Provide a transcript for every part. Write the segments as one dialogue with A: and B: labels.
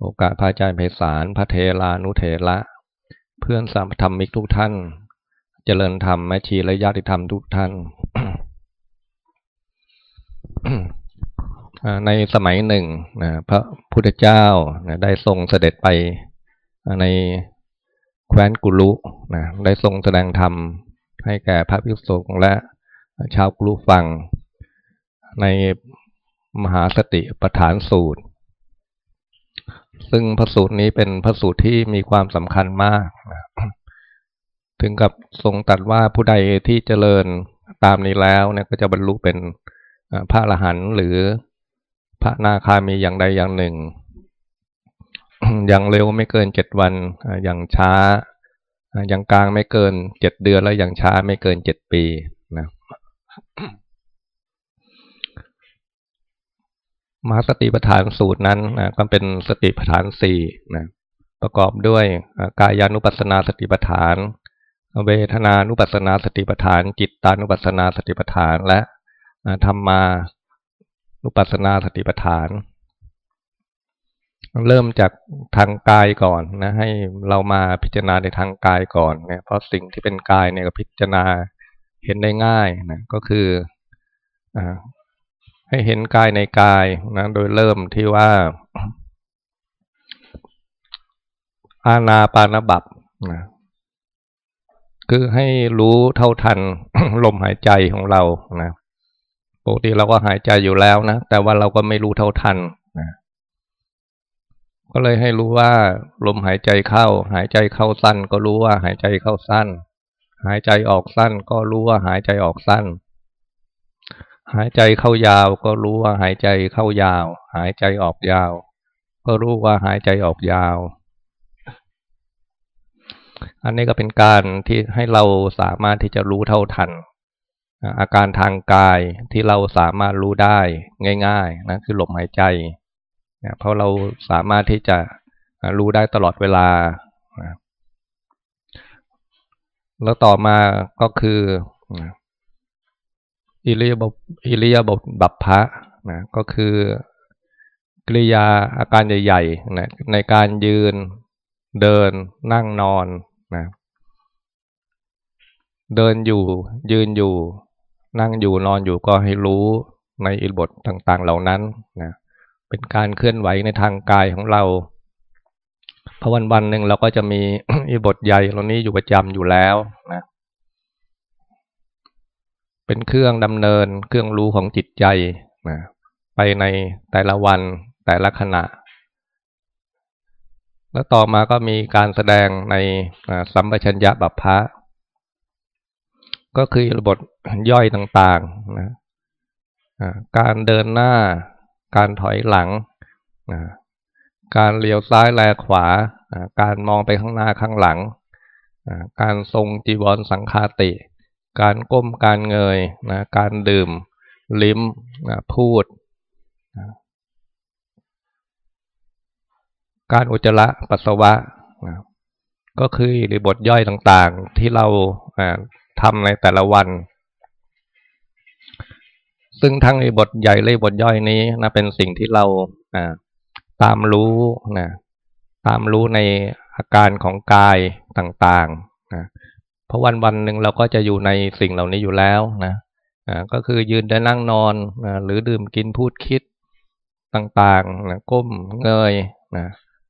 A: โอกาสพระอาจารย์ไพศาลพระเทลานุเทระ เพื่อนสามธรรมิกทุกท่าน เจริญธรรมแม่ชีและญาติธรรมทุกท่าน ในสมัยหนึ่งนะพระพุทธเจ้านะได้ทรงเสด็จไปในแคว้นกุลุนะได้ทรงแสดงธรรมให้แก่พระภิกษุและชาวกุลุฟัง ในมหาสติปฐานสูตร ซึ่งพระสูตรนี้เป็นพระสูตรที่มีความสำคัญมาก ถึงกับทรงตัดว่าผู้ใดที่เจริญตามนี้แล้วเนี่ยก็จะบรรลุเป็นพระอรหันต์หรือพระนาคามีอย่างใดอย่างหนึ่ง อย่างเร็วไม่เกินเจ็ดวัน อย่างช้า อย่างกลางไม่เกินเจ็ดเดือนและอย่างช้าไม่เกินเจ็ดปีนะ มหาสติปัฏฐานสูตรนั้นนะก็เป็นสติปัฏฐานสี่นะประกอบด้วยกายานุปัสสนาสติปัฏฐาน เวทนานุปัสสนาสติปัฏฐาน จิตตานุปัสสนาสติปัฏฐานและธรรมานุปัสสนาสติปัฏฐาน เริ่มจากทางกายก่อนนะ ให้เรามาพิจารณาในทางกายก่อนนะเพราะสิ่งที่เป็นกายเนี่ยก็พิจารณาเห็นได้ง่ายนะก็คืออ ให้เห็นกายในกายนะโดยเริ่มที่ว่า อาณาปานบับนะคือให้รู้เท่าทันลมหายใจของเรานะปกติเราก็หายใจอยู่แล้วนะ แต่ว่าเราก็ไม่รู้เท่าทันนะก็เลยให้รู้ว่า ลมหายใจเข้า หายใจเข้าสั้น ก็รู้ว่าหายใจเข้าสั้น หายใจออกสั้น ก็รู้ว่าหายใจออกสั้น หายใจเข้ายาวก็รู้ว่าหายใจเข้ายาว หายใจออกยาว ก็รู้ว่าหายใจออกยาว อันนี้ก็เป็นการที่ให้เราสามารถที่จะรู้เท่าทัน อาการทางกายที่เราสามารถรู้ได้ง่ายๆนะคือลมหายใจเพราะเราสามารถที่จะรู้ได้ตลอดเวลา แล้วต่อมาก็คือ อิริยาบอิริยาบถบัพพะนะก็คือกริยาอาการใหญ่ๆนะในการยืนเดินนั่งนอนนะเดินอยู่ยืนอยู่ นั่งอยู่นอนอยู่ก็ให้รู้ในอิบทต่างๆ เหล่านั้นนะเป็นการเคลื่อนไหวในทางกายของเราเพราะวันวันหนึ่งเราก็จะมีอิบทใหญ่เหล่านี้อยู่ประจำอยู่แล้วนะ เป็นเครื่องดำเนินเครื่องรู้ของจิตใจนะไปในแต่ละวันแต่ละขณะ แล้วต่อมาก็มีการแสดงในสัมปชัญญะบัพพะก็คือบทย่อยต่างๆนะการเดินหน้า การถอยหลังนะการเลี้ยวซ้ายแลขวา การมองไปข้างหน้าข้างหลัง การทรงจีวรสังคาติ การก้มการเงยนะการดื่ม ลิ้มนะพูดนะการอุจจาระปัสสาวะนะก็คือหรือบทย่อยต่างๆที่เราทำในแต่ละวัน ซึ่งทั้งในบทใหญ่เลยบทย่อยนี้นะเป็นสิ่งที่เราตามรู้นะตามรู้ในอาการของกายต่างๆนะ เพราะวันวันหนึ่งเราก็จะอยู่ในสิ่งเหล่านี้อยู่แล้วนะก็คือยืนได้นั่งนอนนะหรือดื่มกินพูดคิดต่างๆนะก้มเงยนะ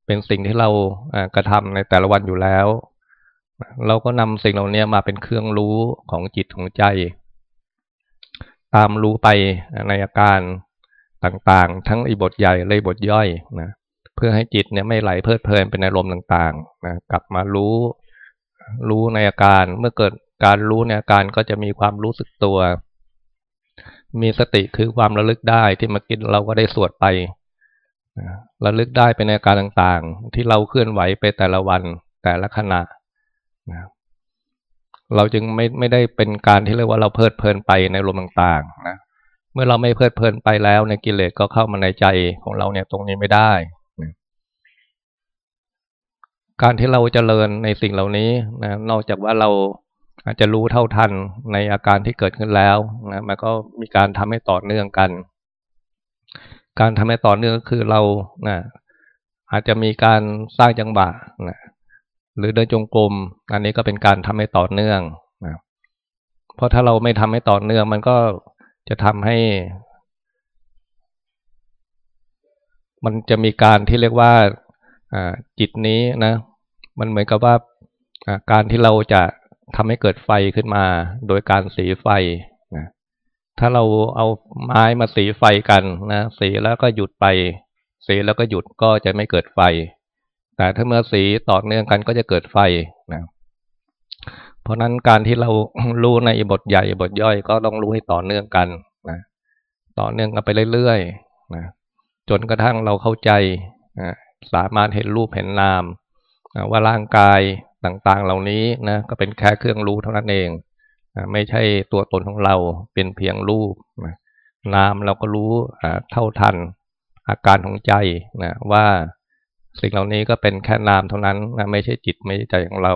A: เป็นสิ่งที่เรากระทำในแต่ละวันอยู่แล้ว เราก็นำสิ่งเหล่านี้มาเป็นเครื่องรู้ของจิตของใจ ตามรู้ไปในอาการต่างๆ ทั้งอีบทใหญ่เลยบทย่อยนะเพื่อให้จิตเนี่ยไม่ไหลเพลิดเพลินเป็นอารมณ์ต่างๆนะกลับมารู้ รู้ในอาการ เมื่อเกิดการรู้ในอาการก็จะมีความรู้สึกตัว มีสติคือความระลึกได้ที่มากินเราก็ได้สวดไประลึกได้เป็นอาการต่างๆ ที่เราเคลื่อนไหวไปแต่ละวันแต่ละขณะนะเราจึงไม่ไม่ได้เป็นการที่เรียกว่าเราเพลิดเพลินไปในลมต่างๆนะเมื่อเราไม่เพลิดเพลินไปแล้วในกิเลสก็เข้ามาในใจของเราเนี่ยตรงนี้ไม่ได้ การที่เราจเจริญในสิ่งเหล่านี้นะนอกจากว่าเราอาจจะรู้เท่าทันในอาการที่เกิดขึ้นแล้วนะมันก็มีการทำให้ต่อเนื่องกัน การทำให้ต่อเนื่องก็คือเรานะอาจจะมีการสร้างจังหวะนะหรือเดินจงกรมอันนี้ก็เป็นการทำให้ต่อเนื่องนะเพราะถ้าเราไม่ทำให้ต่อเนื่องมันก็จะทำให้ มันจะมีการที่เรียกว่า จิตนี้นะ มันเหมือนกับว่าการที่เราจะทำให้เกิดไฟขึ้นมา โดยการสีไฟนะถ้าเราเอาไม้มาสีไฟกันนะสีแล้วก็หยุดไป สีแล้วก็หยุดก็จะไม่เกิดไฟ แต่ถ้าเมื่อสีต่อเนื่องกันก็จะเกิดไฟนะเพราะนั้นการที่เรารู้ในบทใหญ่บทย่อยก็ต้องรู้ให้ต่อเนื่องกันนะต่อเนื่องกันไปเรื่อยๆนะจนกระทั่งเราเข้าใจนะ สามารถเห็นรูปเห็นนามว่าร่างกายต่างๆ เหล่านี้นะก็เป็นแค่เครื่องรู้เท่านั้นเองไม่ใช่ตัวตนของเราเป็นเพียงรูปนะนามเราก็รู้เท่าทันอาการของใจนะว่าสิ่งเหล่านี้ก็เป็นแค่นามเท่านั้นนะไม่ใช่จิตไม่ใช่ใจของเรา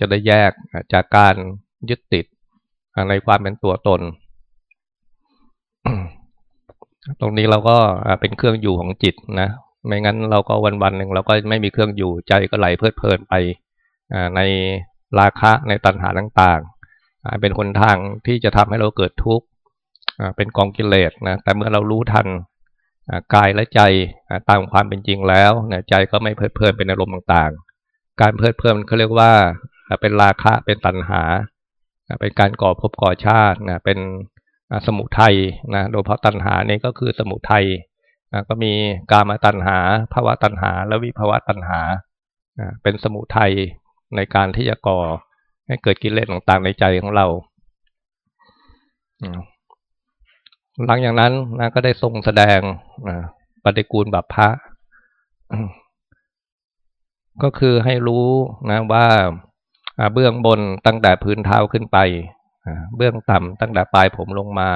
A: จะได้แยกจากการยึดติดในความเป็นตัวตน ตรงนี้เราก็เป็นเครื่องอยู่ของจิตนะ ไม่งั้นเราก็วันวันหนึ่งเราก็ไม่มีเครื่องอยู่ใจก็ไหลเพลิดเพลินไปในราคะในตัณหาต่างๆ เป็นคนทางที่จะทำให้เราเกิดทุกข์เป็นกองกิเลสนะแต่เมื่อเรารู้ทันกายและใจตามความเป็นจริงแล้วใจก็ไม่เพลิดเพลินเป็นอารมณ์ต่างๆ การเพลิดเพลินเขาเรียกว่าเป็นราคะเป็นตัณหา เป็นการก่อภพก่อชาตินะเป็นสมุทัยนะโดยเพราะตัณหานี่ก็คือสมุทัย ก็มีกามตัณหาภาวะตัณหา และวิภาวะตัณหา เป็นสมุทัยในการที่จะก่อให้เกิดกิเลสต่างๆในใจของเราหลังอย่างนั้นนะก็ได้ทรงแสดงปฏิกูลบัพพะก็คือให้รู้นะว่าเบื้องบนตั้งแต่พื้นเท้าขึ้นไปเบื้องต่ำตั้งแต่ปลายผมลงมา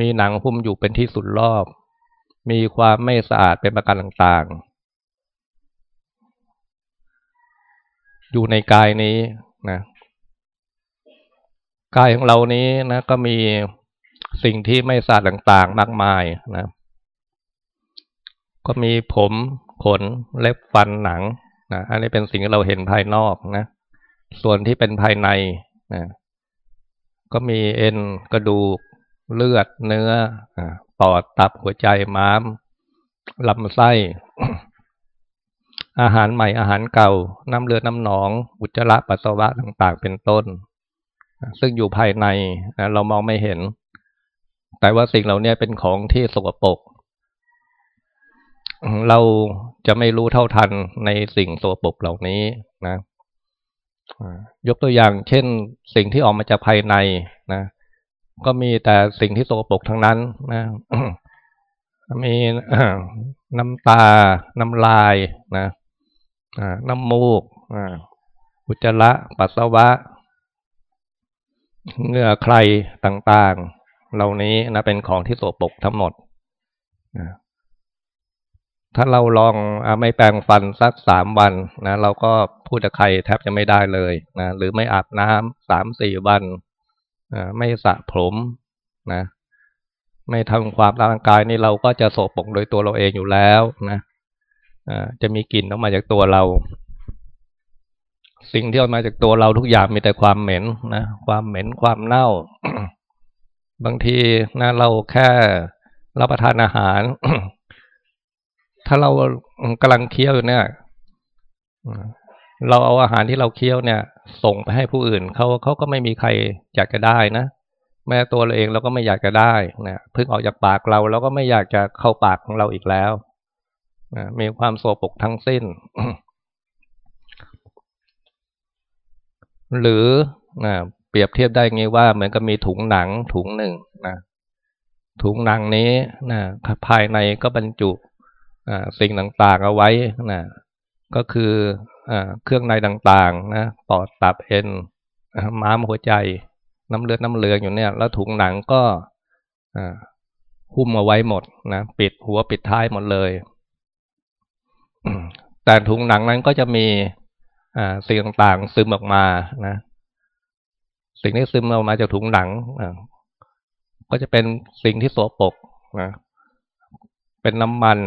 A: มีหนังหุ้มอยู่เป็นที่สุดรอบ มีความไม่สะอาดเป็นประการต่างๆ อยู่ในกายนี้นะกายของเรานี้นะก็มีสิ่งที่ไม่สะอาดต่างๆ มากมายนะ ก็มีผมขนเล็บฟันหนังนะอันนี้เป็นสิ่งที่เราเห็นภายนอกนะ ส่วนที่เป็นภายในนะก็มีเอ็นกระดูก เลือดเนื้อปอดตับหัวใจม้ามลำไส้ อาหารใหม่อาหารเก่า น้ำเลือดน้ำหนอง อุจจาระปัสสาวะต่าง ๆ เป็นต้น ซึ่งอยู่ภายในเรามองไม่เห็น แต่ว่าสิ่งเหล่านี้เป็นของที่สกปรกเราจะไม่รู้เท่าทันในสิ่งโสปกเหล่านี้นะยกตัวอย่าง เช่น สิ่งที่ออกมาจากภายในนะ ก็มีแต่สิ่งที่โสปกทั้งนั้นนะมีน้ำตา น้ำลายนะน้ำมูกอุจจาระปัสสาวะเงื่อใครต่างๆ เหล่านี้นะเป็นของที่โสปกทั้งหมดถ้าเราลองอไม่แปรงฟันสักสามวันนะเราก็พูดกับใครแทบจะไม่ได้เลยนะหรือไม่อาบน้ำสามสี่วัน ไม่สระผมนะ ไม่ทำความร่างกายนี่เราก็จะโสปกโดยตัวเราเองอยู่แล้วนะจะมีกลิ่นออกมาจากตัวเรา สิ่งที่ออกมาจากตัวเราทุกอย่างมีแต่ความเหม็นนะความเหม็นความเน่า บางทีนะเราแค่รับประทานอาหาร ถ้าเรากำลังเคี้ยวอยู่เนี่ย เราเอาอาหารที่เราเคี้ยวเนี่ย ส่งไปให้ผู้อื่นเขาเขาก็ไม่มีใครอยากจะได้นะแม้ตัวเราเองเราก็ไม่อยากจะได้นะพิ่งออกจากปากเราเราก็ไม่อยากจะเข้าปากของเราอีกแล้วนะมีความโสปกทั้งสิ้น หรือนะเปรียบเทียบได้ไงว่าเหมือนกับมีถุงหนังถุงหนึ่งนะถุงหนังนี้นะภายในก็บรรจุสิ่งต่างๆเอาไว้นะ ก็คืออเครื่องในต่างๆนะปอดตับเอ็นม้ามหัวใจ น้ำเลือดน้ำเหลืองอยู่เนี่ย แล้วถุงหนังก็หุ้มเอาไว้หมดนะปิดหัวปิดท้ายหมดเลย แต่ถุงหนังนั้นก็จะมีสิ่งต่างๆซึมออกมานะสิ่งที่ซึมออกมาจากถุงหนังก็จะเป็นสิ่งที่โสปกนะเป็นน้ำมัน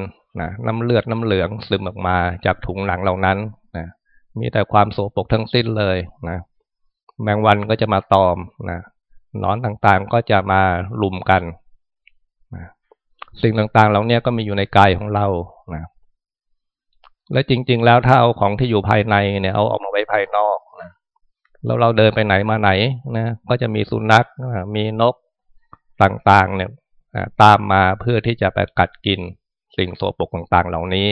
A: นะน้ำเลือดน้ำเหลืองซึมออกมาจากถุงหนังเหล่านั้นนะมีแต่ความโสโปกทั้งสิ้นเลยนะแมงวันก็จะมาตอมนะนอนต่างๆก็จะมาลุมกันนะสิ่งต่างๆเหล่านี้ก็มีอยู่ในกายของเรานะและจริง ๆ แล้วถ้าเอาของที่อยู่ภายในเนี่ยเอาออกมาไว้ภายนอกนะแล้วเราเดินไปไหนมาไหนนะก็จะมีสุนัขมีนกต่างๆ เนี่ยตามมาเพื่อที่จะไปกัดกิน สิ่งโสโปรกต่างๆ เหล่านี้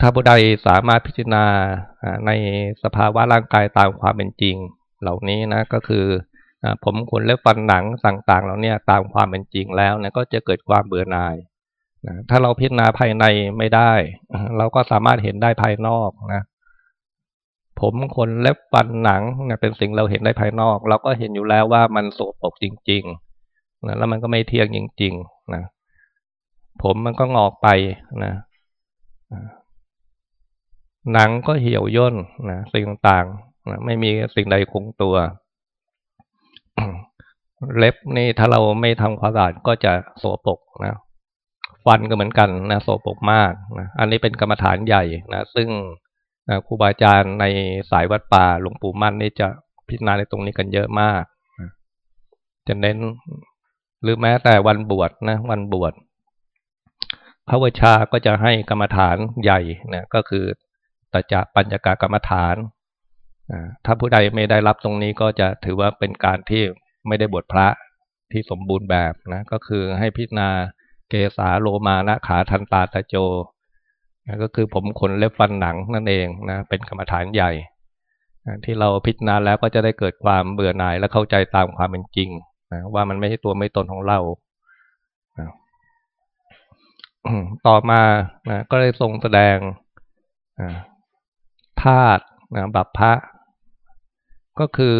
A: ถ้าผู้ใดสามารถพิจารณาในสภาวะร่างกายตามความเป็นจริงเหล่านี้นะ ก็คือผมขนและฟันหนังต่างๆเหล่านี้ตามความเป็นจริงแล้วนี่ยก็จะเกิดความเบื่อหน่ายนะถ้าเราพิจารณาภายในไม่ได้ เราก็สามารถเห็นได้ภายนอกนะผมขนเล็บฟันหนังเป็นสิ่งเราเห็นได้ภายนอก เราก็เห็นอยู่แล้วว่ามันโสโปกจริงๆ นะแล้วมันก็ไม่เที่ยงจริงๆนะผมมันก็งอกไปนะหนังก็เหี่ยวย่นนะสิ่งต่างๆนะไม่มีสิ่งใดคงตัว เล็บนี่ถ้าเราไม่ทำความสะอาดก็จะโสปกนะฟันก็เหมือนกันนะโสปกมากนะอันนี้เป็นกรรมฐานใหญ่นะซึ่งครูบาอาจารย์ในสายวัดป่าหลวงปู่มั่นนี่จะพิจารณาในตรงนี้กันเยอะมากจะเน้น หรือแม้แต่วันบวชนะ วันบวชพระวชาก็จะให้กรรมฐานใหญ่นะก็คือตจะปัญญากากรรมฐานถ้าผู้ใดไม่ได้รับตรงนี้ก็จะถือว่าเป็นการที่ไม่ได้บวชพระที่สมบูรณ์แบบนะ ก็คือให้พิจารณาเกสาโลมานะขาทันตาตะโจนะก็คือผมขนเล็บฟันหนังนั่นเองนะ เป็นกรรมฐานใหญ่นะที่เราพิจารณาแล้วก็จะได้เกิดความเบื่อหน่ายและเข้าใจตามความเป็นจริง นะว่ามันไม่ใช่ตัวไม่ตนของเรานะต่อมานะก็ได้ทรงแสดงธาตุนะบัพพะ ก็คือ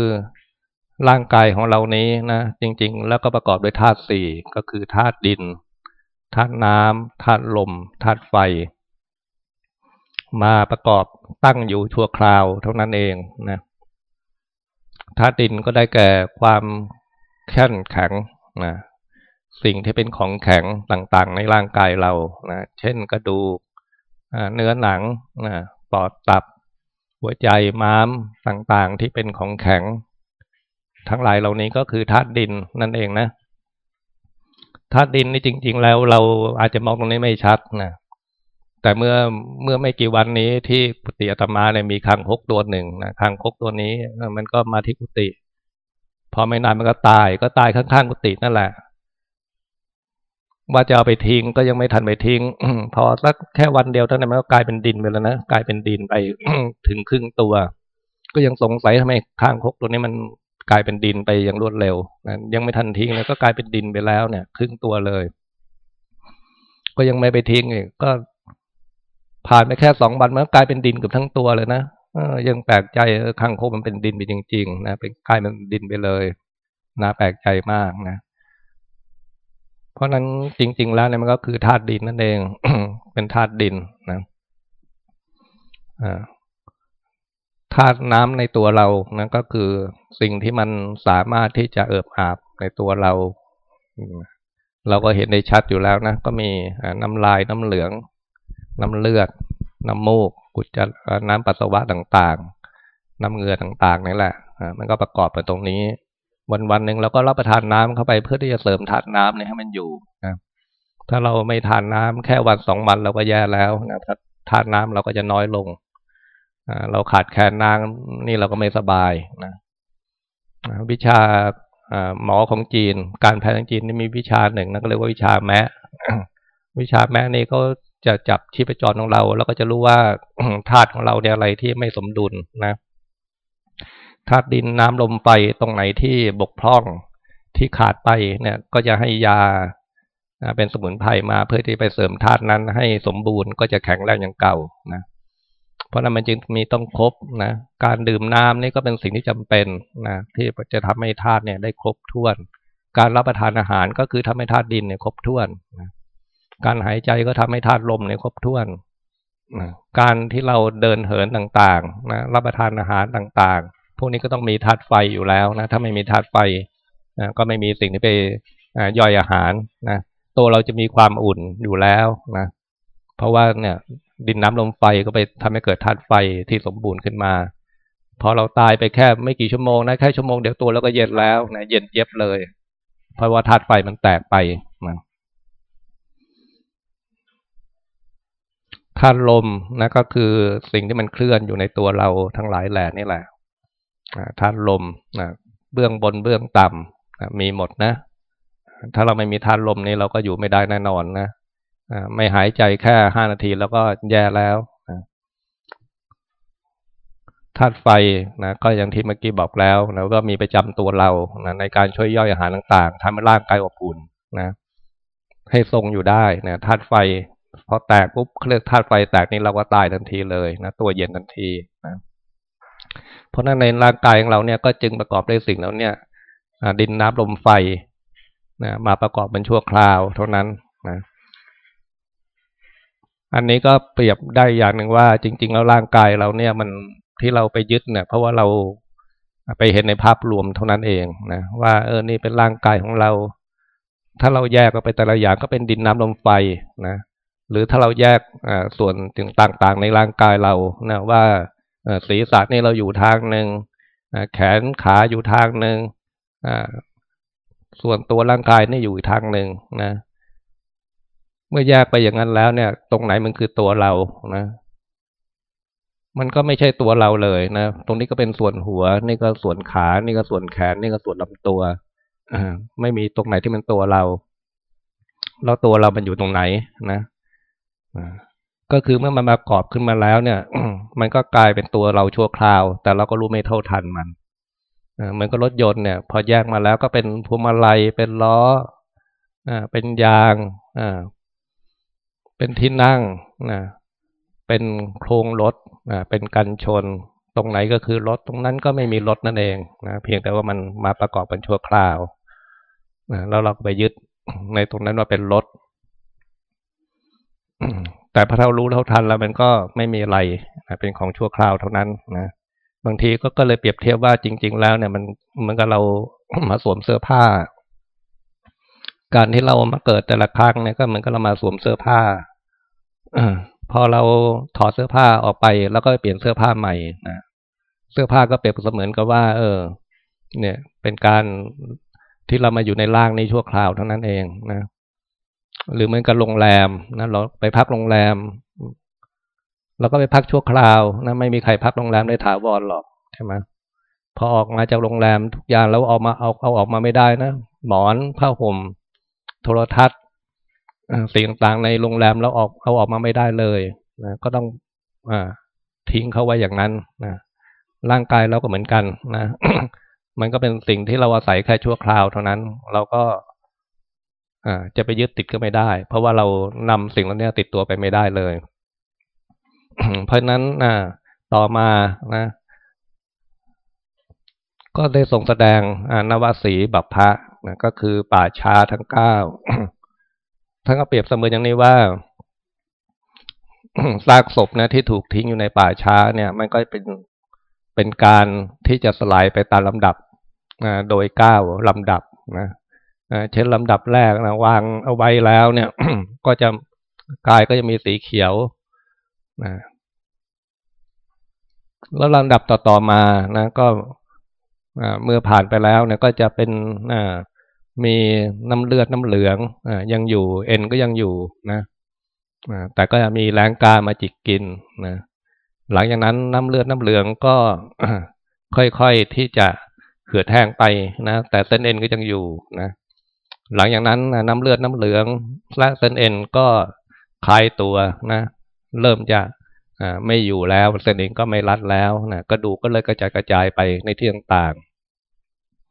A: ร่างกายของเรานี้นะจริง ๆ แล้วก็ประกอบด้วยธาตุสี่ก็คือธาตุดินธาตุน้ำธาตุลมธาตุไฟ มาประกอบตั้งอยู่ชั่วคราวเท่านั้นเองนะธาตุดินก็ได้แก่ความ แข็งแข็งนะสิ่งที่เป็นของแข็งต่างๆ ในร่างกายเรานะเช่นกระดูกเนื้อหนังนะปอดตับ หัวใจม้ามต่างๆ ที่เป็นของแข็ง ทั้งหลายเหล่านี้ก็คือธาตุดินนั่นเองนะธาตุดินนี่จริง ๆ แล้วเราอาจจะมองตรงนี้ไม่ชัดนะแต่เมื่อเมื่อไม่กี่วันนี้ที่กุฏิอาตมาเนี่ยมีคางคกตัวหนึ่งนะคางคกตัวนี้มันก็มาที่กุฏิ พอไม่นานมันก็ตายก็ตายข้างๆกุฏินั่นแหละ ว่าจะเอาไปทิ้งก็ยังไม่ทันไปทิ้งพอสักแค่วันเดียวเท่านั้นมันก็กลายเป็นดินไปแล้วนะกลายเป็นดินไปถึงครึ่งตัว ก็ยังสงสัยทำไมข้างคกตัวนี้มันกลายเป็นดินไปอย่างรวดเร็วนะยังไม่ทันทิ้งแล้วก็กลายเป็นดินไปแล้วเนี่ย ครึ่งตัวเลย ก็ยังไม่ไปทิ้งอีกก็ผ่านไปแค่สองวันมันก็กลายเป็นดินเกับทั้งตัวเลยนะ ยังแปลกใจข้างโคกมันเป็นดินไปจริง ๆ นะเป็นกลายเป็นดินไปเลยน่าแปลกใจมากนะ เพราะนั้นจริง ๆ แล้วเนี่ยมันก็คือธาตุดินนั่นเองเป็นธาตุดินนะธาตุน้ำในตัวเรานะก็คือสิ่งที่มันสามารถที่จะเอิบอาบในตัวเรา เราก็เห็นได้ชัดอยู่แล้วนะ ก็มีน้ำลายน้ำเหลือง น้ำเลือด น้ำมูก กุจจน้ำปัสสาวะต่างๆ น้ำเหงื่อต่างๆนี่แหละมันก็ประกอบไปตรงนี้ วันวันหนึ่งเราก็รับประทานน้ำเข้าไปเพื่อที่จะเสริมธาตุน้ำเนี่ยให้มันอยู่นะถ้าเราไม่ทานน้ำแค่วันสองวันเราก็แย่แล้วนะธาตุน้ำเราก็จะน้อยลงเราขาดแคลนน้ำนี่เราก็ไม่สบายนะวิชาหมอของจีน การแพทย์ของจีนนี่มีวิชาหนึ่งนะก็เรียกว่าวิชาแมะวิชาแมะนี่เขา จะจับชีพจรของเรา แล้วก็จะรู้ว่าธาตุของเราเนี่ยอะไรที่ไม่สมดุลนะธาตุดินน้ำลมไฟตรงไหนที่บกพร่องที่ขาดไปเนี่ยก็จะให้ยาเป็นสมุนไพรมาเพื่อที่ไปเสริมธาตุนั้นให้สมบูรณ์ก็จะแข็งแรงอย่างเก่านะเพราะนั้นมันจึงมีต้องครบนะการดื่มน้ำนี่ก็เป็นสิ่งที่จำเป็นนะที่จะทำให้ธาตุเนี่ยได้ครบถ้วน การรับประทานอาหารก็คือทำให้ธาตุดินเนี่ยครบถ้วนนะ การหายใจก็ทำให้ธาตุลมเนี่ยครบถ้วนนะการที่เราเดินเหินต่างๆนะรับประทานอาหารต่างๆ พวกนี้ก็ต้องมีธาตุไฟอยู่แล้วนะถ้าไม่มีธาตุไฟนะก็ไม่มีสิ่งที่ไปย่อยอาหารนะตัวเราจะมีความอุ่นอยู่แล้วนะเพราะว่าเนี่ยดินน้ำลมไฟก็ไปทำให้เกิดธาตุไฟที่สมบูรณ์ขึ้นมาพอเราตายไปแค่ไม่กี่ชั่วโมงนะแค่ชั่วโมงเดียวตัวเราก็เย็นแล้วนะเย็นเย็บเลย เพราะว่าธาตุไฟมันแตกไปนะ ธาตุลมนะก็คือสิ่งที่มันเคลื่อนอยู่ในตัวเราทั้งหลายแหล่นี่แหละธาตุลมนะเบื้องบนเบื้องต่ำนะมีหมดนะ ถ้าเราไม่มีธาตุลมนี่เราก็อยู่ไม่ได้แน่นอนนะไม่หายใจแค่ห้านาทีแล้วก็แย่แล้วธาตุไฟนะก็อย่างที่เมื่อกี้บอกแล้วนะก็มีประจำตัวเรานะในการช่วยย่อยอาหารต่างๆทำให้ร่างกายอบอุ่นนะ ให้ทรงอยู่ได้นะธาตุไฟ พอแตกปุ๊บเคลือกธาตุไฟแตกนี่เราก็ตายทันทีเลยนะตัวเย็นทันทีนะเพราะนั้นในร่างกายของเราเนี่ยก็จึงประกอบด้วยสิ่งแล้วเนี่ยดินน้ำลมไฟนะมาประกอบเป็นชั่วคราวเท่านั้นนะอันนี้ก็เปรียบได้อย่างหนึ่งว่า จริง ๆ แล้วร่างกายเราเนี่ยมันที่เราไปยึดเนี่ย เพราะว่าเราไปเห็นในภาพรวมเท่านั้นเองนะว่าเออนี่เป็นร่างกายของเรา ถ้าเราแยกออกไปแต่ละอย่างก็เป็นดินน้ำลมไฟนะ หรือถ้าเราแยกส่วนต่างๆ ในร่างกายเรานะว่าศีรษะนี่เราอยู่ทางหนึ่งแขนขาอยู่ทางหนึ่งส่วนตัวร่างกายนี่อยู่ทางหนึ่งนะ เมื่อแยกไปอย่างนั้นแล้วเนี่ย ตรงไหนมันคือตัวเรานะมันก็ไม่ใช่ตัวเราเลยนะตรงนี้ก็เป็นส่วนหัว นี่ก็ส่วนขา นี่ก็ส่วนแขน นี่ก็ส่วนลำตัวอไม่มีตรงไหนที่เป็นตัวเรา แล้วตัวเรามันอยู่ตรงไหนนะ ก็คือเมื่อมันประกอบขึ้นมาแล้วเนี่ยมันก็กลายเป็นตัวเราชั่วคราว แต่เราก็รู้ไม่เท่าทันมันเหมือนกับรถยนต์เนี่ย พอแยกมาแล้วก็เป็นพวงมาลัยเป็นล้ออ่าเป็นยางอ่าเป็นที่นั่งนะเป็นโครงรถอ่าเป็นกันชน ตรงไหนก็คือรถตรงนั้นก็ไม่มีรถนั่นเองนะเพียงแต่ว่ามันมาประกอบเป็นชั่วคราวนะแล้วเราก็ไปยึดในตรงนั้นว่าเป็นรถ แต่พอเรารู้เท่าทันแล้วมันก็ไม่มีอะไรเป็นของชั่วคราวเท่านั้นนะบางทีก็ก็เลยเปรียบเทียบว่าจริง ๆ แล้วเนี่ยมันเหมือนกับเรามาสวมเสื้อผ้า การที่เรามาเกิดแต่ละครั้งเนี่ยก็เหมือนกับเรามาสวมเสื้อผ้าอพอเราถอดเสื้อผ้าออกไป แล้วก็เปลี่ยนเสื้อผ้าใหม่นะเสื้อผ้าก็เปรียบเสมือนกับว่า เออ เนี่ย เป็นการที่เรามาอยู่ในร่างนี้ชั่วคราวเท่านั้นเองนะ หรือเหมือนกับโรงแรมนะเราไปพักโรงแรมเราก็ไปพักชั่วคราวนะไม่มีใครพักโรงแรมได้ถาวรหรอกใช่ไหมพอออกมาจากโรงแรมทุกอย่างแล้วเอามาเอาเอาออกมาไม่ได้นะหมอนผ้าห่มโทรทัศน์สิ่งต่างๆในโรงแรมเราออกเอาออกมาไม่ได้เลยนะก็ต้องอทิ้งเขาไว้อย่างนั้นนะร่างกายเราก็เหมือนกันนะมันก็เป็นสิ่งที่เราอาศัยแค่ชั่วคราวเท่านั้น เราก็ จะไปยึดติดก็ไม่ได้ เพราะว่าเรานำสิ่งเหล่านี้ติดตัวไปไม่ได้เลย เพราะนั้นอ่าต่อมานะก็ได้ทรงแสดงอนวสีบัพพะนะก็คือป่าชาทั้งเก้าท่านก็เปรียบเสมือนอย่างนี้ว่าซากศพนะที่ถูกทิ้งอยู่ในป่าช้าเนี่ย มันก็เป็นเป็นการที่จะสลายไปตามลำดับนะโดยเก้าลำดับนะ เช่นลำดับแรกนะวางเอาไว้แล้วเนี่ย ก็จะกายก็จะมีสีเขียวนะแล้วลำดับต่อๆมานะก็เมื่อผ่านไปแล้วเนี่ยก็จะเป็นมีน้ำเลือดน้ำเหลืองอยังอยู่เอ็นก็ยังอยู่นะแต่ก็จะมีแรงกามาจิกกินนะหลังจากนั้นน้ำเลือดน้ำเหลืองก็ค่อยๆที่จะเหือดแห้งไปนะแต่เส้นเอ็นก็ยังอยู่นะ หลังจากนั้นน้ำเลือดน้ำเหลืองและเส้นเอ็นก็คลายตัวนะ เริ่มจะไม่อยู่แล้วเส้นเอ็นก็ไม่รัดแล้วนะกระดูกก็เลยกระจายกระจายไปในที่ต่าง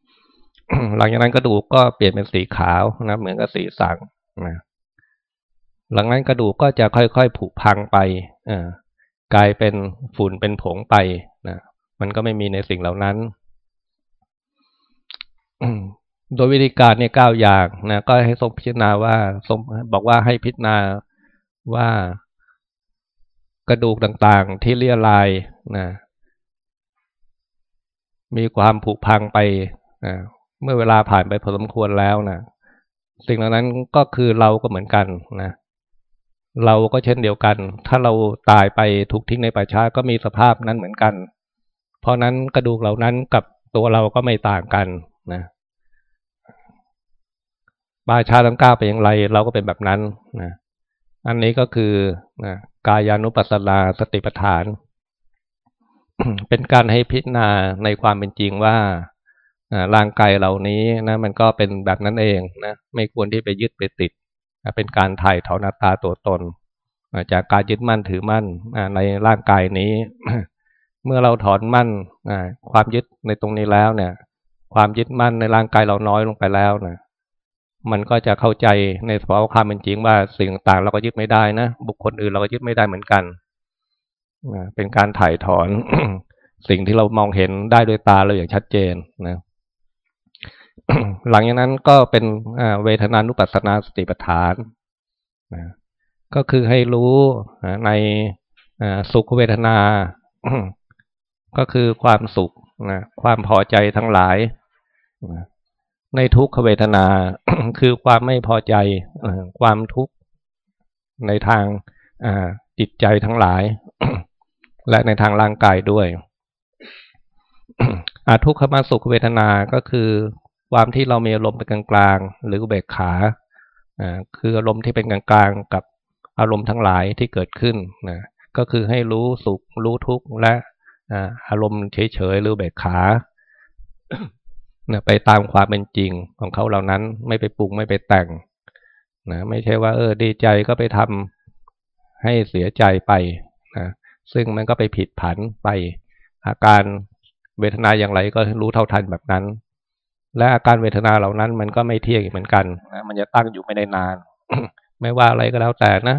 A: ๆหลังจากนั้นกระดูกก็เปลี่ยนเป็นสีขาวนะเหมือนกับสีสังนะหลังนั้นกระดูกก็จะค่อยๆผุพังไปกลายเป็นฝุ่นเป็นผงไปนะมันก็ไม่มีในสิ่งเหล่านั้น โดยวิธีการเนี่ยเก้าอย่างนะก็ให้ทรงพิจารณาว่าทรงบอกว่าให้พิจารณาว่ากระดูกต่างๆที่เลี่ยลายนะมีความผุพังไปนะเมื่อเวลาผ่านไปพอสมควรแล้วนะสิ่งเหล่านั้นก็คือเราก็เหมือนกันนะเราก็เช่นเดียวกัน ถ้าเราตายไปถูกทิ้งในป่าช้าก็มีสภาพนั้นเหมือนกัน เพราะนั้นกระดูกเหล่านั้นกับตัวเราก็ไม่ต่างกันนะ ป่าชาทั้งเก้าเป็นอย่างไร เราก็เป็นแบบนั้นนะอันนี้ก็คือนะกายานุปัสสนาสติปัฏฐาน เป็นการให้พิจารณาในความเป็นจริงว่าร่างกายเหล่านี้นะมันก็เป็นแบบนั้นเองนะไม่ควรที่ไปยึดไปติดเป็นการถ่ายถอนตาตัวตนจากการยึดมั่นถือมั่นในร่างกายนี้ เมื่อเราถอนมั่นความยึดในตรงนี้แล้วเนี่ย ความยึดมั่นในร่างกายเราน้อยลงไปแล้วนะ มันก็จะเข้าใจในสภาวะความเป็นจริงว่าสิ่งต่างเราก็ยึดไม่ได้นะบุคคลอื่นเราก็ยึดไม่ได้เหมือนกันเป็นการถ่ายถอนสิ่งที่เรามองเห็นได้ด้วยตาเราอย่างชัดเจนนะหลังจากนั้นก็เป็นเวทนานุปัสสนาสติปัฏฐานนะก็คือให้รู้ในสุขเวทนา ก็คือความสุขนะความพอใจทั้งหลาย ในทุกขเวทนาคือความไม่พอใจความทุกข์ในทางจิตใจทั้งหลาย และในทางร่างกายด้วยอาทุกขมาสุขเวทนาก็คือความที่เรามีอารมณ์เป็นกลางๆหรือเบกขาอ่าคืออารมณ์ที่เป็นกลางๆกับอารมณ์ทั้งหลายที่เกิดขึ้นนะก็คือให้รู้สุขรู้ทุกข์และอารมณ์เฉยๆหรือเบกขา นะไปตามความเป็นจริงของเขาเหล่านั้น ไม่ไปปรุงไม่ไปแต่งนะไม่ใช่ว่า เออ ดีใจก็ไปทำให้เสียใจไปนะซึ่งมันก็ไปผิดผันไป อาการเวทนาอย่างไรก็รู้เท่าทันแบบนั้น และอาการเวทนาเหล่านั้น มันก็ไม่เที่ยงเหมือนกันนะมันจะตั้งอยู่ไม่ได้นาน ไม่ว่าอะไรก็แล้วแต่นะ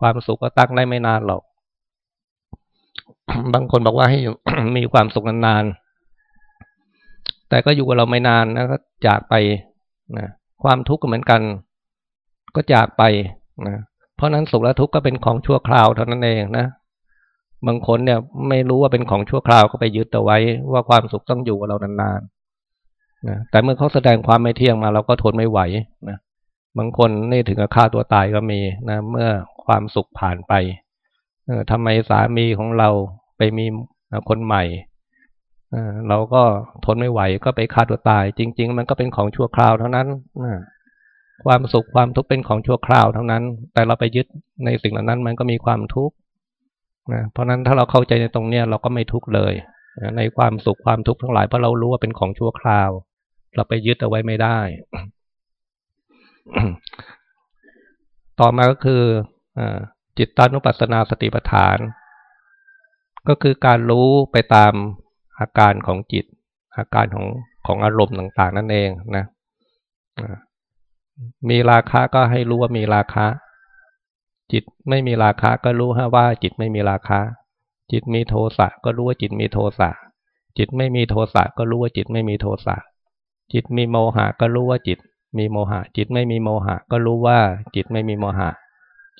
A: ความสุขก็ตั้งได้ไม่นานหรอกบางคนบอกว่าให้มีความสุขนานๆ แต่ก็อยู่กับเราไม่นานนะก็จากไปนะความทุกข์ก็เหมือนกัน ก็จากไปนะเพราะนั้นสุขและทุกข์ก็เป็นของชั่วคราวเท่านั้นเองนะบางคนเนี่ยไม่รู้ว่าเป็นของชั่วคราวก็ไปยึดเอาไว้ ว่าความสุขต้องอยู่กับเรานานๆนะแต่เมื่อเขาแสดงความไม่เที่ยงมาเราก็ทนไม่ไหวนะบางคนนี่ถึงกับฆ่าตัวตายก็มีนะเมื่อความสุขผ่านไปเออทำไมสามีของเราไปมีคนใหม่ เราก็ทนไม่ไหวก็ไปฆ่าตัวตาย จริง ๆ มันก็เป็นของชั่วคราวเท่านั้นความสุขความทุกข์เป็นของชั่วคราวเท่านั้น แต่เราไปยึดในสิ่งเหล่านั้น มันก็มีความทุกข์นะเพราะนั้นถ้าเราเข้าใจในตรงเนี้ยเราก็ไม่ทุกข์เลยในความสุขความทุกข์ทั้งหลายเพราะเรารู้ว่าเป็นของชั่วคราว เราไปยึดเอาไว้ไม่ได้ ต่อมาก็คืออจิตตานุปัสสนาสติปัฏฐาน ก็คือการรู้ไปตาม อาการของจิต อาการของของอารมณ์ต่าง ๆ นั่นเองนะมีราคะก็ให้รู้ว่ามีราคะจิตไม่มีราคะก็รู้ว่า จิตไม่มีราคะจิตมีโทสะก็รู้ว่าจิตมีโทสะจิตไม่มีโทสะก็รู้ว่าจิตไม่มีโทสะจิตมีโมหะก็รู้ว่าจิต มีโมหะ จิตไม่มีโมหะ ก็รู้ว่า จิตไม่มีโมหะ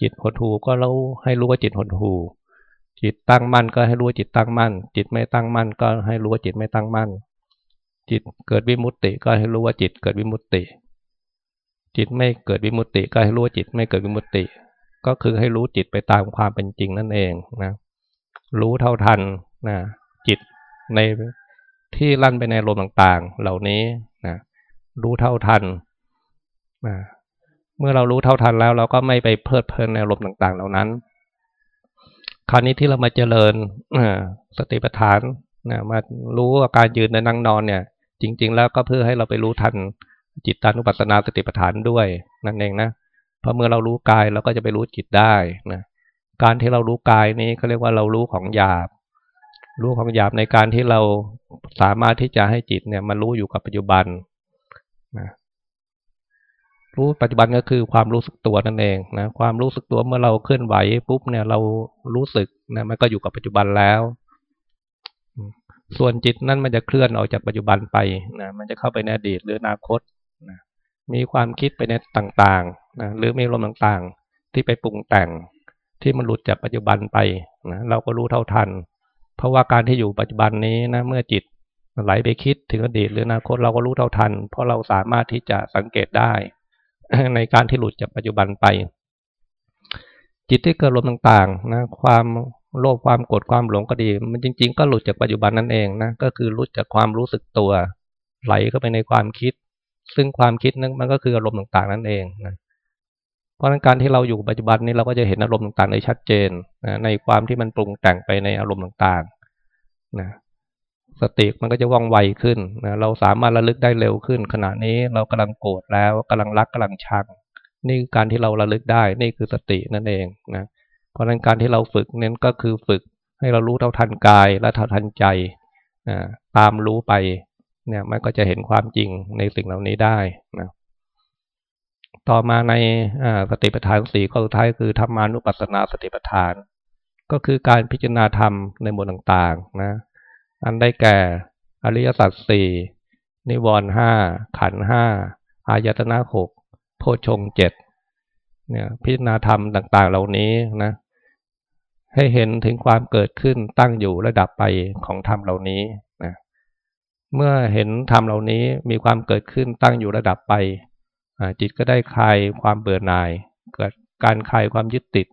A: จิตหดหูก็รู้ให้รู้ว่าจิตหดหู จิตตั้งมั่นก็ให้รู้ว่าจิตตั้งมั่น จิตไม่ตั้งมั่นก็ให้รู้ว่าจิตไม่ตั้งมั่น จิตเกิดวิมุตติก็ให้รู้ว่าจิตเกิดวิมุตติ จิตไม่เกิดวิมุตติก็ให้รู้ว่าจิตไม่เกิดวิมุตติ ก็คือให้รู้จิตไปตามความเป็นจริงนั่นเองนะ รู้เท่าทันนะจิตในที่ลั่นไปในลมต่างๆ เหล่านี้นะรู้เท่าทันนะเมื่อเรารู้เท่าทันแล้วเราก็ไม่ไปเพลิดเพลินในลมต่างๆ เหล่านั้น คราวนี้ที่เรามาเจริญสติปัฏฐานนะมารู้อาการยืนในนั่งนอนเนี่ย จริง ๆ แล้วก็เพื่อให้เราไปรู้ทันจิตตานุปัสสนาสติปัฏฐานด้วยนั่นเองนะเพราะเมื่อเรารู้กายเราก็จะไปรู้จิตได้นะการที่เรารู้กายนี้เขาเรียกว่าเรารู้ของหยาบ รู้ของหยาบในการที่เราสามารถที่จะให้จิตเนี่ยมันรู้อยู่กับปัจจุบันนะ รู้ปัจจุบันก็คือความรู้สึกตัวนั่นเองนะความรู้สึกตัวเมื่อเราเคลื่อนไหวปุ๊บเนี่ยเรารู้สึกนะมันก็อยู่กับปัจจุบันแล้ว ส่วนจิตนั่นมันจะเคลื่อนออกจากปัจจุบันไปนะมันจะเข้าไปในอดีตหรืออนาคตนะมีความคิดไปในต่างๆนะหรือมีลมต่างๆ ที่ไปปรุงแต่งที่มันหลุดจากปัจจุบันไปนะเราก็รู้เท่าทัน เพราะว่าการที่อยู่ปัจจุบันนี้นะเมื่อจิตไหลไปคิดถึงอดีตหรืออนาคตเราก็รู้เท่าทัน เพราะเราสามารถที่จะสังเกตได้ ในการที่หลุดจากปัจจุบันไป จิตที่เกิดลมต่างๆนะความโลภความโกรธความหลงก็ดี มันจริง ๆ ก็หลุดจากปัจจุบันนั่นเองนะก็คือหลุดจากความรู้สึกตัว ไหลเข้าไปในความคิด ซึ่งความคิดนั้นมันก็คืออารมณ์ต่างๆนั่นเองนะเพราะนั้นการที่เราอยู่ปัจจุบันนี้เราก็จะเห็นอารมณ์ต่างๆได้ชัดเจนนะในความที่มันปรุงแต่งไปในอารมณ์ต่างๆนะ สติมันก็จะว่องไวขึ้นนะเราสามารถระลึกได้เร็วขึ้น ขณะนี้เรากำลังโกรธแล้วกำลังรักกำลังชัง นี่การที่เราระลึกได้ นี่คือสตินั่นเองนะเพราะนั้นการที่เราฝึกเน้นก็คือฝึกให้เรารู้เท่าทันกายและเท่าทันใจตามรู้ไปเนี่ยมันก็จะเห็นความจริงในสิ่งเหล่านี้ได้นะต่อมาในสติปัฏฐานสี่ข้อสุดท้ายคือธรรมานุปัสสนาสติปัฏฐาน ก็คือการพิจารณาธรรมในหมวดต่างๆนะ อันได้แก่ อริยสัจสี่นิวรณ์ห้าขันห้าอายตนะหกโพชงเจ็ดเนี่ยพิจารณาธรรมต่างๆ เหล่านี้นะ ให้เห็นถึงความเกิดขึ้นตั้งอยู่ระดับไปของธรรมเหล่านี้นะเมื่อเห็นธรรมเหล่านี้มีความเกิดขึ้นตั้งอยู่ระดับไปจิตก็ได้คลายความเบื่อหน่าย เกิดการคลายความยึดติด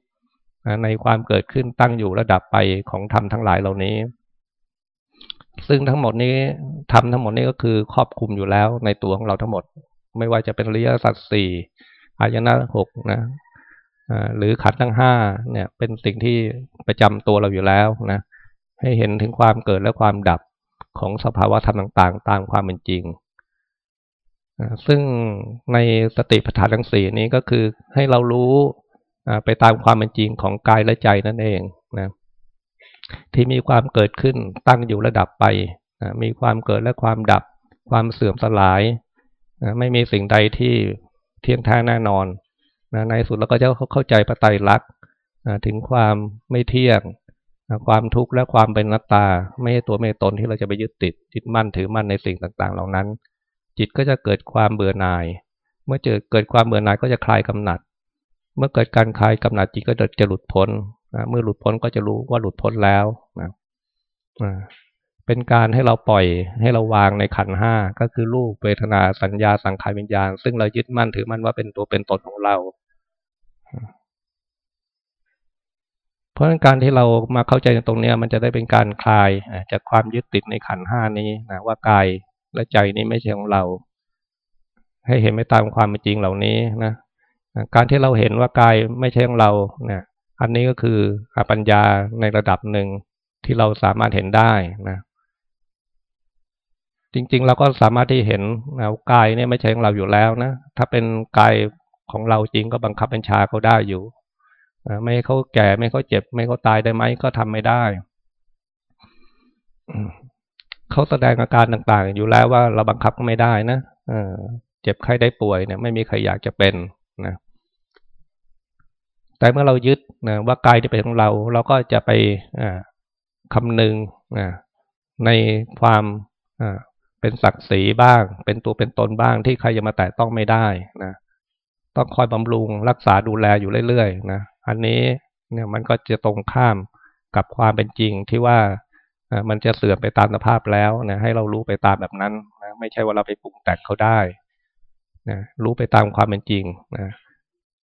A: ในความเกิดขึ้นตั้งอยู่ระดับไปของธรรมทั้งหลายเหล่านี้ ซึ่งทั้งหมดนี้ทำทั้งหมดนี้ก็คือครอบคุมอยู่แล้วในตัวของเราทั้งหมด ไม่ว่าจะเป็นริยสัตสี่อายนะหกนะหรือขัดทั้งห้าเนี่ย เป็นสิ่งที่ประจำตัวเราอยู่แล้วนะ ให้เห็นถึงความเกิดและความดับของสภาวะธรรมต่างๆ ตามความเป็นจริง ซึ่งในสติปัฏฐานทั้งสี่นี้ก็คือให้เรารู้ไปตามความเป็นจริงของกายและใจนั่นเองนะ ที่มีความเกิดขึ้นตั้งอยู่ระดับไปมีความเกิดและความดับ ความเสื่อมสลายไม่มีสิ่งใดที่เที่ยงแท้แน่นอนในสุดเราก็จะเข้าใจปไตยลักษณ์ถึงความไม่เที่ยงความทุกข์และความเป็นนัตตา ไม่ใช่ตัวไม่ตนที่เราจะไปยึดติดยึดมั่นถือมั่นในสิ่งต่างๆ เหล่านั้น จิตก็จะเกิดความเบื่อหน่าย เมื่อเจอเกิดความเบื่อหน่ายก็จะคลายกำหนัด เมื่อเกิดการคลายกำหนัดจิตก็จะหลุดพ้น เมื่อหลุดพ้นก็จะรู้ว่าหลุดพ้นแล้วนะเป็นการให้เราปล่อยให้เราวางในขันห้าก็คือรูปเวทนาสัญญาสังขารวิญญาณ ซึ่งเรายึดมั่นถือมั่นว่าเป็นตัวเป็นตนของเรา เพราะการที่เรามาเข้าใจในตรงนี้มันจะได้เป็นการคลายจากความยึดติดในขันห้านี้นะว่ากายและใจนี้ไม่ใช่ของเรา ให้เห็นไม่ตามความเป็นจริงเหล่านี้นะการที่เราเห็นว่ากายไม่ใช่ของเราเนี่ย อันนี้ก็คือปัญญาในระดับหนึ่งที่เราสามารถเห็นได้นะจริง ๆ เราก็สามารถที่เห็นนะกายเนี่ยไม่ใช่ของเราอยู่แล้วนะถ้าเป็นกายของเราจริงก็บังคับบัญชาเขาได้อยู่ไม่ให้เขาแก่ไม่เขาเจ็บ ไม่เขาตายได้ไหมก็ทำไม่ได้เขาแสดงอาการต่างๆ อยู่แล้วว่าเราบังคับก็ไม่ได้นะเจ็บไข้ได้ป่วยเนี่ย ไม่มีใครอยากจะเป็นนะ แต่เมื่อเรายึดนะว่ากายที่เป็นของเรา เราก็จะไปคำนึงนะในความเป็นศักดิ์ศรีบ้าง เป็นตัวเป็นตนบ้างที่ใครจะมาแตะต้องไม่ได้นะต้องคอยบำรุงรักษาดูแลอยู่เรื่อยๆนะอันนี้เนี่ยมันก็จะตรงข้ามกับความเป็นจริงที่ว่ามันจะเสื่อมไปตามสภาพแล้วนะให้เรารู้ไปตามแบบนั้นนะไม่ใช่ว่าเราไปปรุงแต่งเขาได้นะรู้ไปตามความเป็นจริงนะ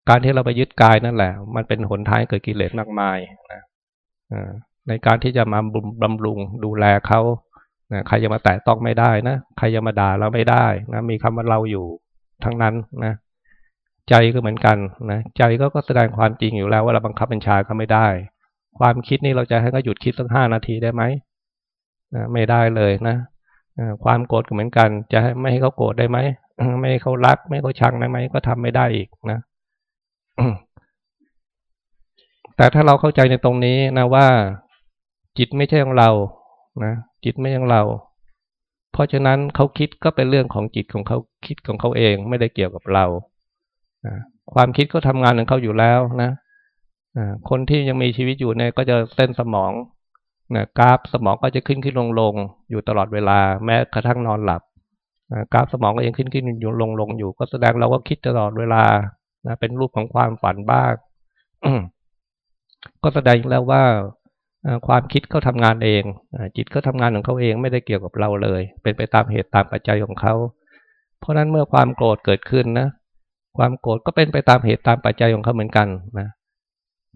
A: การที่เราไปยึดกายนั่นแหละ มันเป็นหนทางเกิดกิเลสมากมายนะในการที่จะมาบำรุงดูแลเขานะใครจะมาแตะต้องไม่ได้นะ ใครจะมาด่าเราไม่ได้นะมีคำว่าเราอยู่ทั้งนั้นนะ ใจก็เหมือนกันนะใจก็ก็แสดงความจริงอยู่แล้วว่าเราบังคับบัญชาเขาไม่ได้ ความคิดนี่เราจะให้เขาหยุดคิดสักห้านาทีได้ไหมไม่ได้เลยนะความโกรธก็เหมือนกัน จะไม่ให้เขาโกรธได้ไหมไม่ให้เขารัก ไม่ให้เขาชังได้ไหมก็ทำไม่ได้อีกนะ แต่ถ้าเราเข้าใจในตรงนี้นะว่าจิตไม่ใช่ของเรานะจิตไม่ใช่ของเรา เพราะฉะนั้นเขาคิดก็เป็นเรื่องของจิตของเขาคิดของเขาเองไม่ได้เกี่ยวกับเราความคิดก็ทำงานของเขาอยู่แล้วนะคนที่ยังมีชีวิตอยู่เนี่ยก็จะเส้นสมองนะกราฟสมองก็จะขึ้นขึ้นลงลงอยู่ตลอดเวลา แม้กระทั่งนอนหลับนะกราฟสมองก็ยังขึ้นขึ้นอยู่ลงลงอยู่ ก็แสดงเราก็คิดตลอดเวลา นะเป็นรูปของความฝันบ้างก็แสดงแล้วว่าความคิดเขาทางานเองจิตก็ทำงานของเขาเองไม่ได้เกี่ยวกับเราเลย เป็นไปตามเหตุตามปัจจัยของเขา เพราะนั้นเมื่อความโกรธเกิดขึ้นนะ ความโกรธก็เป็นไปตามเหตุตามปัจจัยของเขาเหมือนกันนะ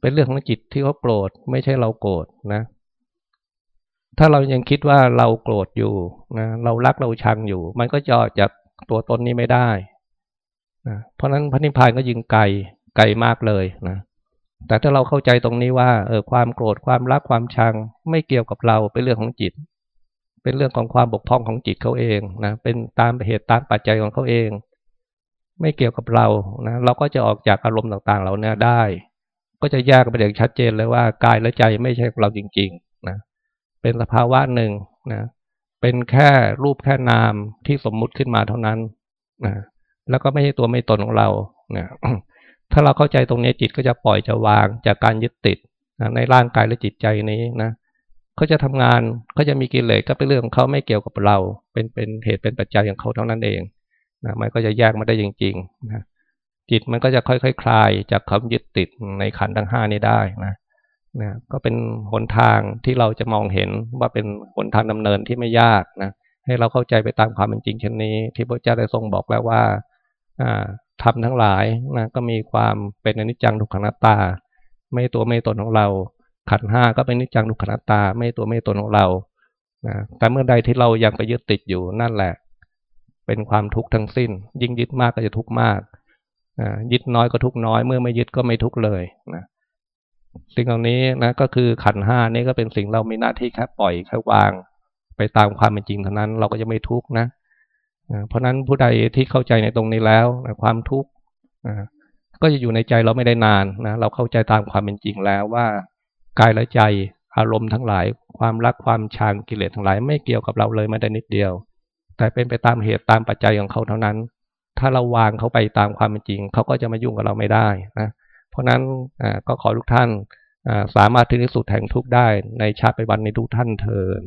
A: เป็นเรื่องของจิตที่เขาโกรธไม่ใช่เราโกรธนะ ถ้าเรายังคิดว่าเราโกรธอยู่นะเรารักเราชังอยู่ มันก็จะจากตัวตนนี้ไม่ได้ นะเพราะนั้นพระนิพพานก็ยิงไกลไกลมากเลยนะแต่ถ้าเราเข้าใจตรงนี้ว่าเออความโกรธความรักความชัง ไม่เกี่ยวกับเราเป็นเรื่องของจิต เป็นเรื่องของความบกพร่องของจิตเขาเองนะเป็นตามเหตุตามปัจจัยของเขาเอง ไม่เกี่ยวกับเรานะเราก็จะออกจากอารมณ์ต่างๆเหล่านี้ได้ ก็จะแยกไปอย่างชัดเจนเลยว่ากายและใจไม่ใช่ของเราจริงๆนะเป็นสภาวะหนึ่งนะเป็นแค่รูปแค่นามที่สมมุติขึ้นมาเท่านั้นนะ แล้วก็ไม่ใช่ตัวไม่ตนของเรานะถ้าเราเข้าใจตรงนี้จิตก็จะปล่อยจะวางจากการยึดติดนะในร่างกายและจิตใจนี้นะเขาจะทำงานเขาจะมีกิเลสก็เป็นเรื่องของเขาไม่เกี่ยวกับเรา เป็นเป็นเหตุเป็นปัจจัยของเขาเท่านั้นเองนะมันก็จะแยกมาได้จริงๆนะจิตมันก็จะค่อยๆคคลายจากควายึดติดในขันธ์ทั้งห้านี้ได้นะนะก็เป็นหนทางที่เราจะมองเห็นว่าเป็นหนทางดำเนินที่ไม่ยากนะให้เราเข้าใจไปตามความเป็นจริงเช่นนี้ ที่พระเจ้าได้ทรงบอกแล้วว่า ธรรมทั้งหลายนะก็มีความเป็นอนิจจังทุกขังนัตตา ไม่ตัวไม่ตนของเรา ขันห้าก็เป็นอนิจจังทุกขังนัตตา ไม่ตัวไม่ตนของเรานะแต่เมื่อใดที่เรายังไปยึดติดอยู่นั่นแหละ เป็นความทุกข์ทั้งสิ้น ยิ่งยึดมากก็จะทุกข์มากยึดน้อยก็ทุกข์น้อย เมื่อไม่ยึดก็ไม่ทุกข์เลยนะสิ่งเหล่านี้นะก็คือขันห้านี่ก็เป็นสิ่งเรามีหน้าที่แค่ปล่อยแค่วาง ไปตามความเป็นจริงเท่านั้น เราก็จะไม่ทุกข์นะ เพราะนั้นผู้ใดที่เข้าใจในตรงนี้แล้วนะความทุกข์ก็จะอยู่ในใจเราไม่ได้นานนะเราเข้าใจตามความเป็นจริงแล้วว่ากายและใจอารมณ์ทั้งหลาย ความรักความชังกิเลสทั้งหลาย ไม่เกี่ยวกับเราเลยไม่ได้นิดเดียว แต่เป็นไปตามเหตุตามปัจจัยของเขาเท่านั้น ถ้าเราวางเขาไปตามความเป็นจริง เขาก็จะมายุ่งกับเราไม่ได้นะเพราะนั้นก็ขอทุกท่านสามารถถึงที่สุดแห่งทุกได้ในชาติปัจจุบันในทุกท่านเทิน